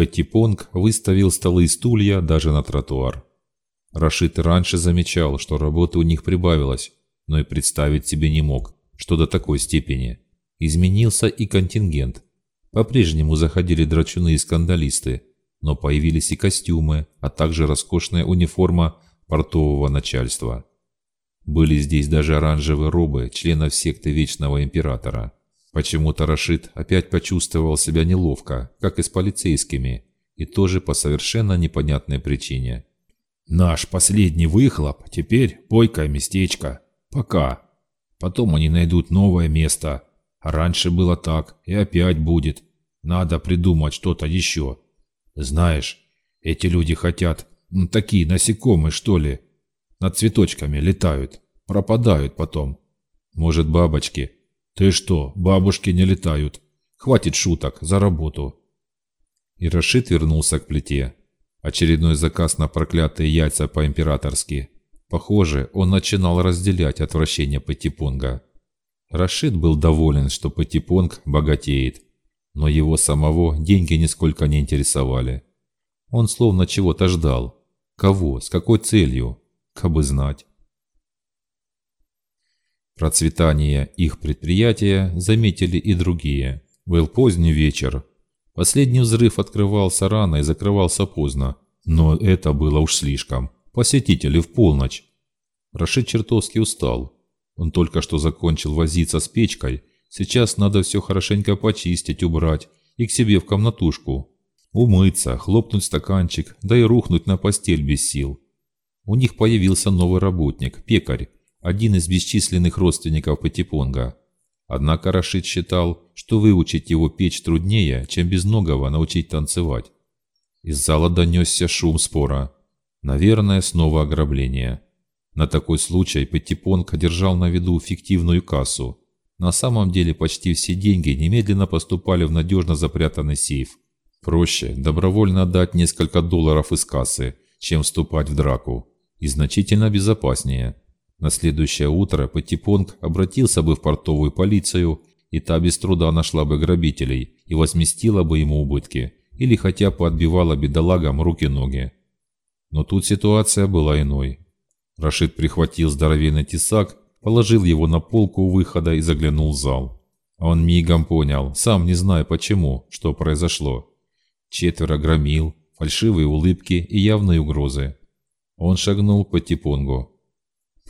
Петтипонг выставил столы и стулья даже на тротуар. Рашид раньше замечал, что работы у них прибавилось, но и представить себе не мог, что до такой степени. Изменился и контингент. По-прежнему заходили драчуны и скандалисты, но появились и костюмы, а также роскошная униформа портового начальства. Были здесь даже оранжевые робы членов секты Вечного Императора. Почему-то Рашид опять почувствовал себя неловко, как и с полицейскими, и тоже по совершенно непонятной причине. «Наш последний выхлоп теперь бойкое местечко. Пока. Потом они найдут новое место. Раньше было так, и опять будет. Надо придумать что-то еще. Знаешь, эти люди хотят, такие насекомые, что ли, над цветочками летают, пропадают потом. Может, бабочки?» «Ты что, бабушки не летают? Хватит шуток, за работу!» И Рашид вернулся к плите. Очередной заказ на проклятые яйца по-императорски. Похоже, он начинал разделять отвращение Патипонга. Рашид был доволен, что Патипонг богатеет, но его самого деньги нисколько не интересовали. Он словно чего-то ждал. Кого? С какой целью? Кабы знать. Процветание их предприятия заметили и другие. Был поздний вечер. Последний взрыв открывался рано и закрывался поздно. Но это было уж слишком. Посетители в полночь. Рашид чертовски устал. Он только что закончил возиться с печкой. Сейчас надо все хорошенько почистить, убрать и к себе в комнатушку. Умыться, хлопнуть стаканчик, да и рухнуть на постель без сил. У них появился новый работник, пекарь, один из бесчисленных родственников Патипонга. Однако Рашид считал, что выучить его печь труднее, чем безногого научить танцевать. Из зала донесся шум спора. Наверное, снова ограбление. На такой случай Патипонг держал на виду фиктивную кассу. На самом деле почти все деньги немедленно поступали в надежно запрятанный сейф. Проще добровольно отдать несколько долларов из кассы, чем вступать в драку. И значительно безопаснее. На следующее утро Патипонг обратился бы в портовую полицию, и та без труда нашла бы грабителей и возместила бы ему убытки, или хотя бы отбивала бедолагам руки-ноги. Но тут ситуация была иной. Рашид прихватил здоровенный тесак, положил его на полку у выхода и заглянул в зал. Он мигом понял, сам не зная почему, что произошло. Четверо громил, фальшивые улыбки и явные угрозы. Он шагнул по Типонгу.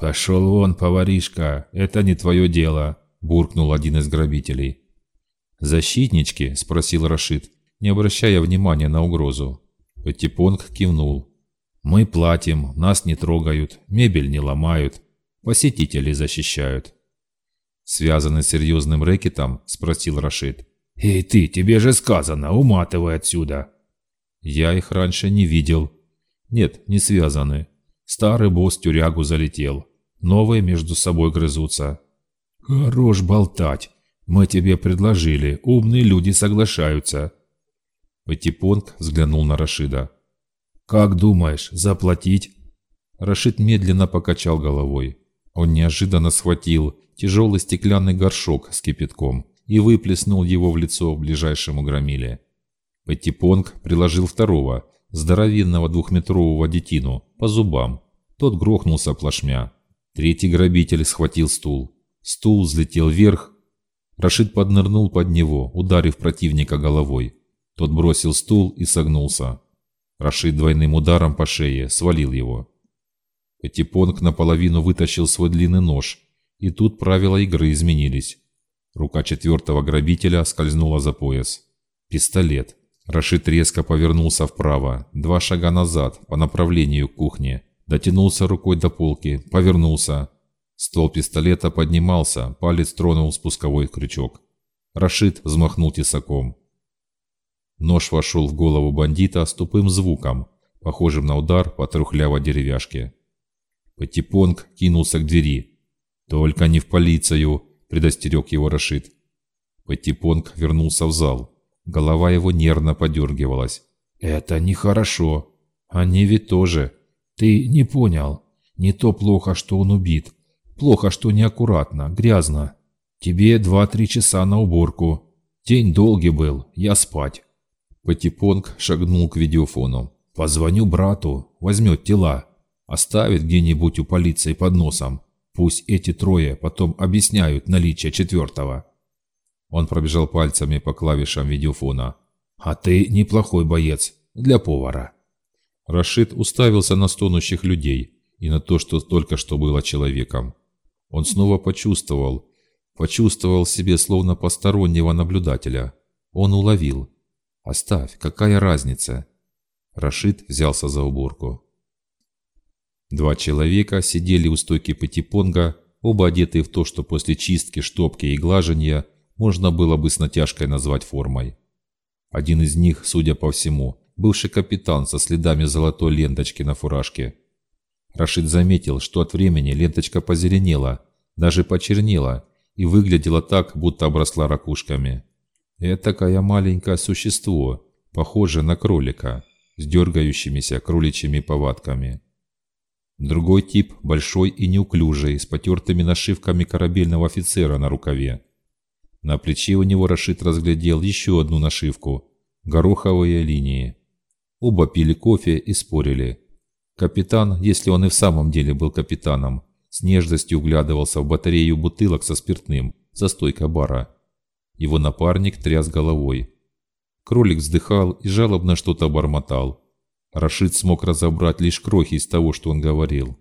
«Пошел вон, поваришка, это не твое дело», – буркнул один из грабителей. «Защитнички?» – спросил Рашид, не обращая внимания на угрозу. Патипонг кивнул. «Мы платим, нас не трогают, мебель не ломают, посетителей защищают». «Связаны с серьезным рэкетом?» – спросил Рашид. «Эй ты, тебе же сказано, уматывай отсюда!» «Я их раньше не видел». «Нет, не связаны. Старый босс тюрягу залетел. Новые между собой грызутся. «Хорош болтать. Мы тебе предложили. Умные люди соглашаются». Патипонг взглянул на Рашида. «Как думаешь, заплатить?» Рашид медленно покачал головой. Он неожиданно схватил тяжелый стеклянный горшок с кипятком и выплеснул его в лицо ближайшему громиле. Патипонг приложил второго, здоровенного двухметрового детину, по зубам. Тот грохнулся плашмя. Третий грабитель схватил стул. Стул взлетел вверх. Рашид поднырнул под него, ударив противника головой. Тот бросил стул и согнулся. Рашид двойным ударом по шее свалил его. Пятипонг наполовину вытащил свой длинный нож, и тут правила игры изменились. Рука четвертого грабителя скользнула за пояс. Пистолет. Рашид резко повернулся вправо, два шага назад, по направлению к кухне. Дотянулся рукой до полки, повернулся. Ствол пистолета поднимался, палец тронул спусковой крючок. Рашид взмахнул тесаком. Нож вошел в голову бандита с тупым звуком, похожим на удар по трухлявой деревяшке. Патипонг кинулся к двери. «Только не в полицию!» – предостерег его Рашид. Патипонг вернулся в зал. Голова его нервно подергивалась. «Это нехорошо. Они ведь тоже. Ты не понял. Не то плохо, что он убит. Плохо, что неаккуратно, грязно. Тебе два-три часа на уборку. День долгий был, я спать. Патипонг шагнул к видеофону. «Позвоню брату, возьмет тела, оставит где-нибудь у полиции под носом. Пусть эти трое потом объясняют наличие четвертого». Он пробежал пальцами по клавишам видеофона. «А ты неплохой боец для повара». Рашид уставился на стонущих людей и на то, что только что было человеком. Он снова почувствовал, почувствовал себе словно постороннего наблюдателя. Он уловил. «Оставь, какая разница?» Рашид взялся за уборку. Два человека сидели у стойки патипонга, оба одетые в то, что после чистки, штопки и глажения можно было бы с натяжкой назвать формой. Один из них, судя по всему, бывший капитан со следами золотой ленточки на фуражке. Рашид заметил, что от времени ленточка позеленела, даже почернела и выглядела так, будто обросла ракушками. Этакое маленькое существо, похожее на кролика, с дергающимися кроличьими повадками. Другой тип, большой и неуклюжий, с потертыми нашивками корабельного офицера на рукаве. На плече у него Рашид разглядел еще одну нашивку – гороховые линии. Оба пили кофе и спорили. Капитан, если он и в самом деле был капитаном, с нежностью углядывался в батарею бутылок со спиртным за стойкой бара. Его напарник тряс головой. Кролик вздыхал и жалобно что-то бормотал. Рашид смог разобрать лишь крохи из того, что он говорил.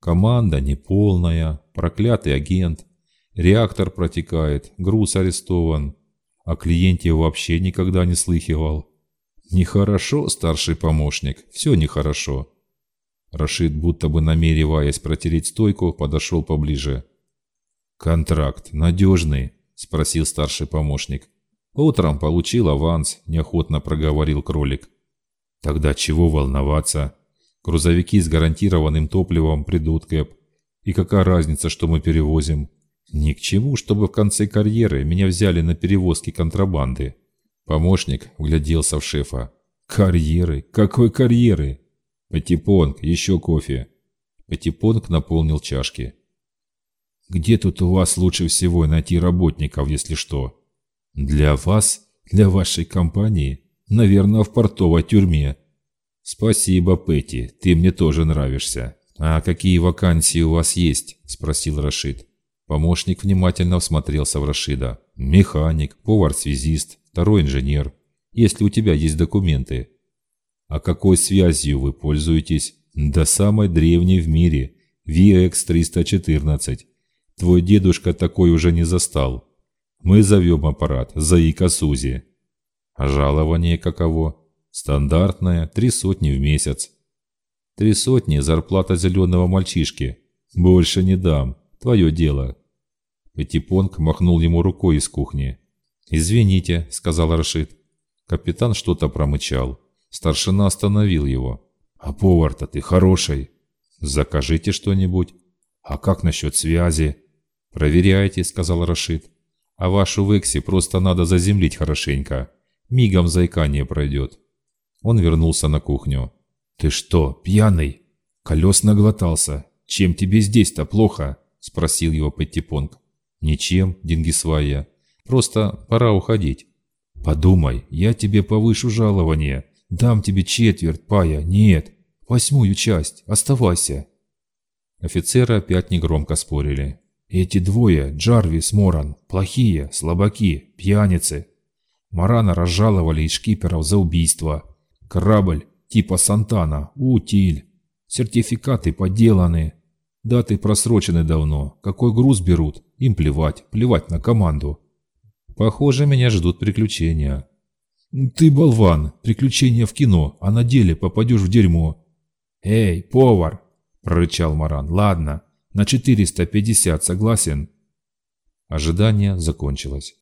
Команда неполная, проклятый агент, реактор протекает, груз арестован, о клиенте вообще никогда не слыхивал. Нехорошо, старший помощник, все нехорошо. Рашид, будто бы намереваясь протереть стойку, подошел поближе. «Контракт надежный?» – спросил старший помощник. «Утром получил аванс», – неохотно проговорил кролик. «Тогда чего волноваться? Грузовики с гарантированным топливом придут, Кэп. И какая разница, что мы перевозим? Ни к чему, чтобы в конце карьеры меня взяли на перевозки контрабанды». Помощник вгляделся в шефа. «Карьеры? Какой карьеры?» «Патипонг, еще кофе». Патипонг наполнил чашки. «Где тут у вас лучше всего найти работников, если что?» «Для вас? Для вашей компании? Наверное, в портовой тюрьме». «Спасибо, Пэти, ты мне тоже нравишься». «А какие вакансии у вас есть?» – спросил Рашид. Помощник внимательно всмотрелся в Рашида. «Механик, повар-связист, второй инженер, если у тебя есть документы. А какой связью вы пользуетесь? До самой древней в мире, VX-314. Твой дедушка такой уже не застал. Мы зовем аппарат Заика Сузи. А жалование каково? Стандартное, три сотни в месяц. Три сотни – зарплата зеленого мальчишки. Больше не дам, твое дело. Петипонг махнул ему рукой из кухни. «Извините», — сказал Рашид. Капитан что-то промычал. Старшина остановил его. «А повар-то ты хороший. Закажите что-нибудь. А как насчет связи?» «Проверяйте», — сказал Рашид. «А вашу Векси просто надо заземлить хорошенько. Мигом заикание пройдет». Он вернулся на кухню. «Ты что, пьяный? Колес наглотался. Чем тебе здесь-то плохо?» — спросил его Петтипонг. «Ничем, Дингисвая. Просто пора уходить. Подумай, я тебе повышу жалование. Дам тебе четверть пая. Нет, восьмую часть. Оставайся. Офицеры опять негромко спорили. Эти двое, Джарвис, Моран, плохие, слабаки, пьяницы. Марана разжаловали из шкиперов за убийство. Корабль типа Сантана, утиль. Сертификаты подделаны. Даты просрочены давно. Какой груз берут? Им плевать, плевать на команду. Похоже, меня ждут приключения. Ты болван, приключения в кино, а на деле попадешь в дерьмо. Эй, повар, прорычал Маран. Ладно, на 450 согласен? Ожидание закончилось.